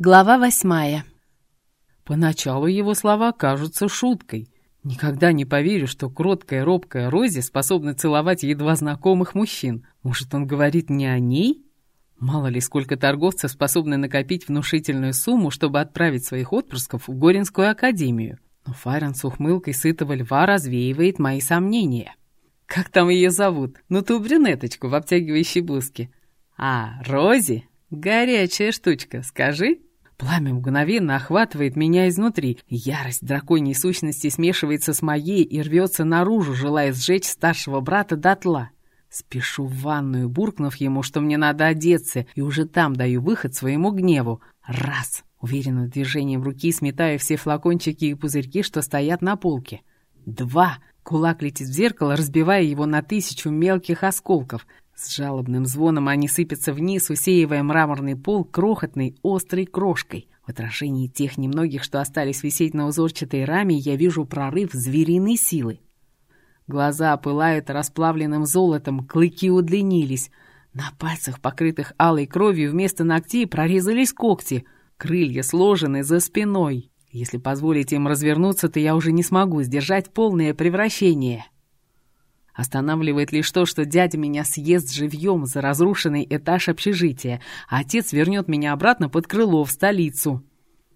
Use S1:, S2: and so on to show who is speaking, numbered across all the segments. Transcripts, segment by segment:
S1: Глава восьмая.
S2: Поначалу его слова кажутся шуткой. Никогда не поверю, что кроткая, робкая Рози способна целовать едва знакомых мужчин. Может, он говорит не о ней? Мало ли, сколько торговцев способны накопить внушительную сумму, чтобы отправить своих отпрысков в Горинскую академию. Но Файрон с ухмылкой сытого льва развеивает мои сомнения. Как там ее зовут? Ну, ту брюнеточку в обтягивающей блузке. А, Рози? Горячая штучка, скажи. Пламя мгновенно охватывает меня изнутри. Ярость драконьей сущности смешивается с моей и рвется наружу, желая сжечь старшего брата дотла. Спешу в ванную, буркнув ему, что мне надо одеться, и уже там даю выход своему гневу. Раз. Уверенным движением руки сметаю все флакончики и пузырьки, что стоят на полке. Два. Кулак летит в зеркало, разбивая его на тысячу мелких осколков. С жалобным звоном они сыпятся вниз, усеивая мраморный пол крохотной, острой крошкой. В отражении тех немногих, что остались висеть на узорчатой раме, я вижу прорыв звериной силы. Глаза пылают расплавленным золотом, клыки удлинились. На пальцах, покрытых алой кровью, вместо ногтей прорезались когти. Крылья сложены за спиной. Если позволить им развернуться, то я уже не смогу сдержать полное превращение. Останавливает лишь то, что дядя меня съест живьем за разрушенный этаж общежития, а отец вернет меня обратно под крыло в столицу.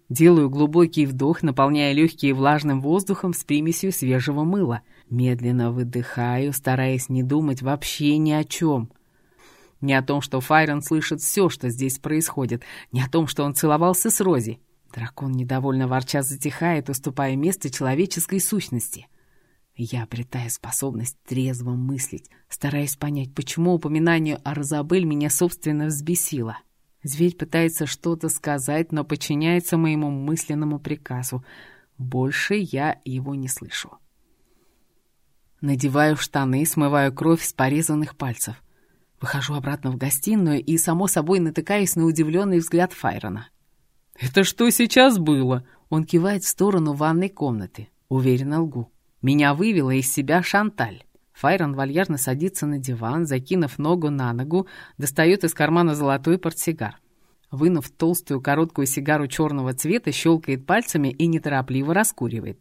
S2: Делаю глубокий вдох, наполняя легкие влажным воздухом с примесью свежего мыла. Медленно выдыхаю, стараясь не думать вообще ни о чем. Не о том, что Файрон слышит все, что здесь происходит, не о том, что он целовался с Рози. Дракон недовольно ворча затихает, уступая место человеческой сущности — я обретаю способность трезво мыслить, стараясь понять, почему упоминание о Розабель меня собственно взбесило. Зверь пытается что-то сказать, но подчиняется моему мысленному приказу. Больше я его не слышу. Надеваю штаны, смываю кровь с порезанных пальцев. Выхожу обратно в гостиную и, само собой, натыкаюсь на удивленный взгляд Файрона. «Это что сейчас было?» Он кивает в сторону ванной комнаты. Уверенно лгу. Меня вывела из себя Шанталь. Файрон вальяжно садится на диван, закинув ногу на ногу, достает из кармана золотой портсигар. Вынув толстую короткую сигару черного цвета, щелкает пальцами и неторопливо раскуривает.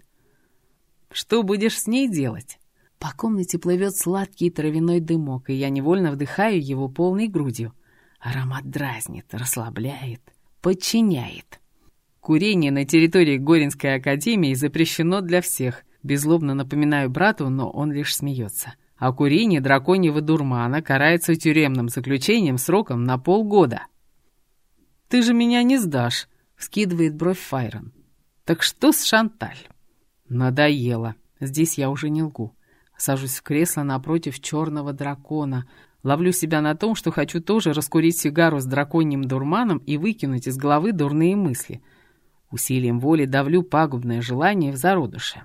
S2: «Что будешь с ней делать?» По комнате плывет сладкий травяной дымок, и я невольно вдыхаю его полной грудью. Аромат дразнит, расслабляет, подчиняет. Курение на территории Горинской академии запрещено для всех, Безлобно напоминаю брату, но он лишь смеется. А курение драконьего дурмана карается тюремным заключением сроком на полгода. «Ты же меня не сдашь», — вскидывает бровь Файрон. «Так что с Шанталь?» «Надоело. Здесь я уже не лгу. Сажусь в кресло напротив черного дракона. Ловлю себя на том, что хочу тоже раскурить сигару с драконьим дурманом и выкинуть из головы дурные мысли. Усилием воли давлю пагубное желание в зародыше.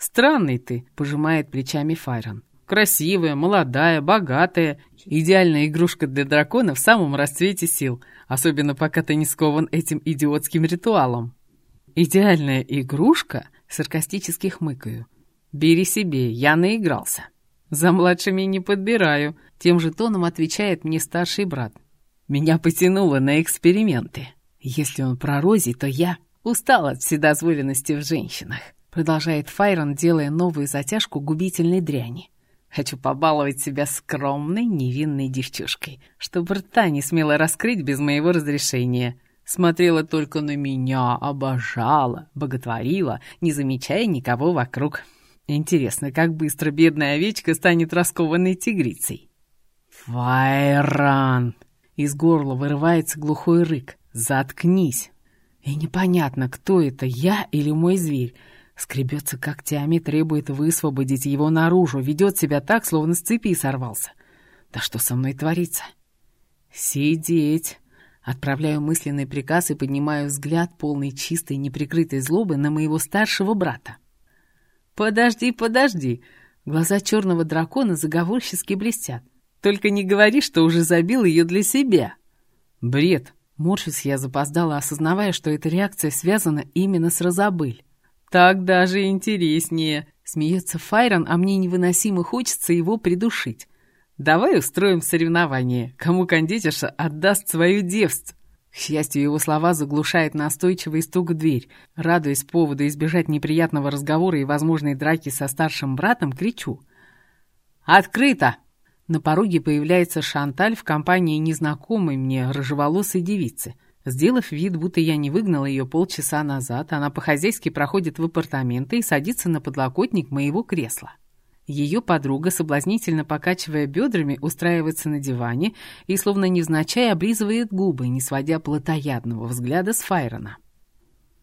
S2: «Странный ты», — пожимает плечами Файрон. «Красивая, молодая, богатая. Идеальная игрушка для дракона в самом расцвете сил, особенно пока ты не скован этим идиотским ритуалом». «Идеальная игрушка?» — саркастически хмыкаю. «Бери себе, я наигрался». «За младшими не подбираю», — тем же тоном отвечает мне старший брат. «Меня потянуло на эксперименты. Если он про Рози, то я устал от вседозволенности в женщинах». Продолжает Файрон, делая новую затяжку губительной дряни. Хочу побаловать себя скромной, невинной девчушкой, чтобы рта не смела раскрыть без моего разрешения. Смотрела только на меня, обожала, боготворила, не замечая никого вокруг. Интересно, как быстро бедная овечка станет раскованной тигрицей. «Файрон!» Из горла вырывается глухой рык. «Заткнись!» И непонятно, кто это, я или мой зверь. Скребется когтями, требует высвободить его наружу, ведет себя так, словно с цепи сорвался. Да что со мной творится? Сидеть. Отправляю мысленный приказ и поднимаю взгляд, полный чистой, неприкрытой злобы, на моего старшего брата. «Подожди, подожди!» Глаза черного дракона заговорчески блестят. «Только не говори, что уже забил ее для себя!» «Бред!» Морщусь я запоздала, осознавая, что эта реакция связана именно с Розабель. «Так даже интереснее», — смеется Файрон, а мне невыносимо хочется его придушить. «Давай устроим соревнование, кому кондитерша отдаст свою девственность». К счастью, его слова заглушает настойчивый стук в дверь. Радуясь поводу избежать неприятного разговора и возможной драки со старшим братом, кричу. «Открыто!» На пороге появляется Шанталь в компании незнакомой мне рыжеволосой девицы. Сделав вид, будто я не выгнала ее полчаса назад, она по-хозяйски проходит в апартаменты и садится на подлокотник моего кресла. Ее подруга, соблазнительно покачивая бедрами, устраивается на диване и, словно невзначай, облизывает губы, не сводя плотоядного взгляда с Файрона.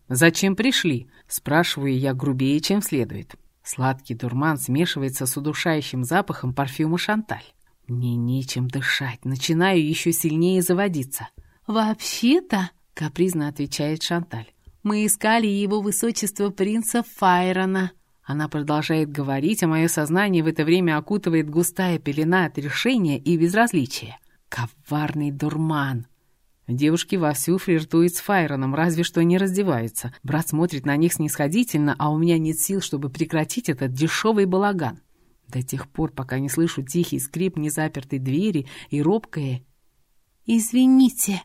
S2: «Зачем пришли?» — спрашиваю я грубее, чем следует. Сладкий дурман смешивается с удушающим запахом парфюма «Шанталь». Мне нечем дышать, начинаю еще сильнее заводиться. «Вообще-то», — капризно отвечает Шанталь, — «мы искали его высочество принца Файрона». Она продолжает говорить, а мое сознание в это время окутывает густая пелена от решения и безразличия. Коварный дурман. Девушки вовсю флиртуют с Файроном, разве что не раздеваются. Брат смотрит на них снисходительно, а у меня нет сил, чтобы прекратить этот дешевый балаган. До тех пор, пока не слышу тихий скрип незапертой двери и робкое «Извините».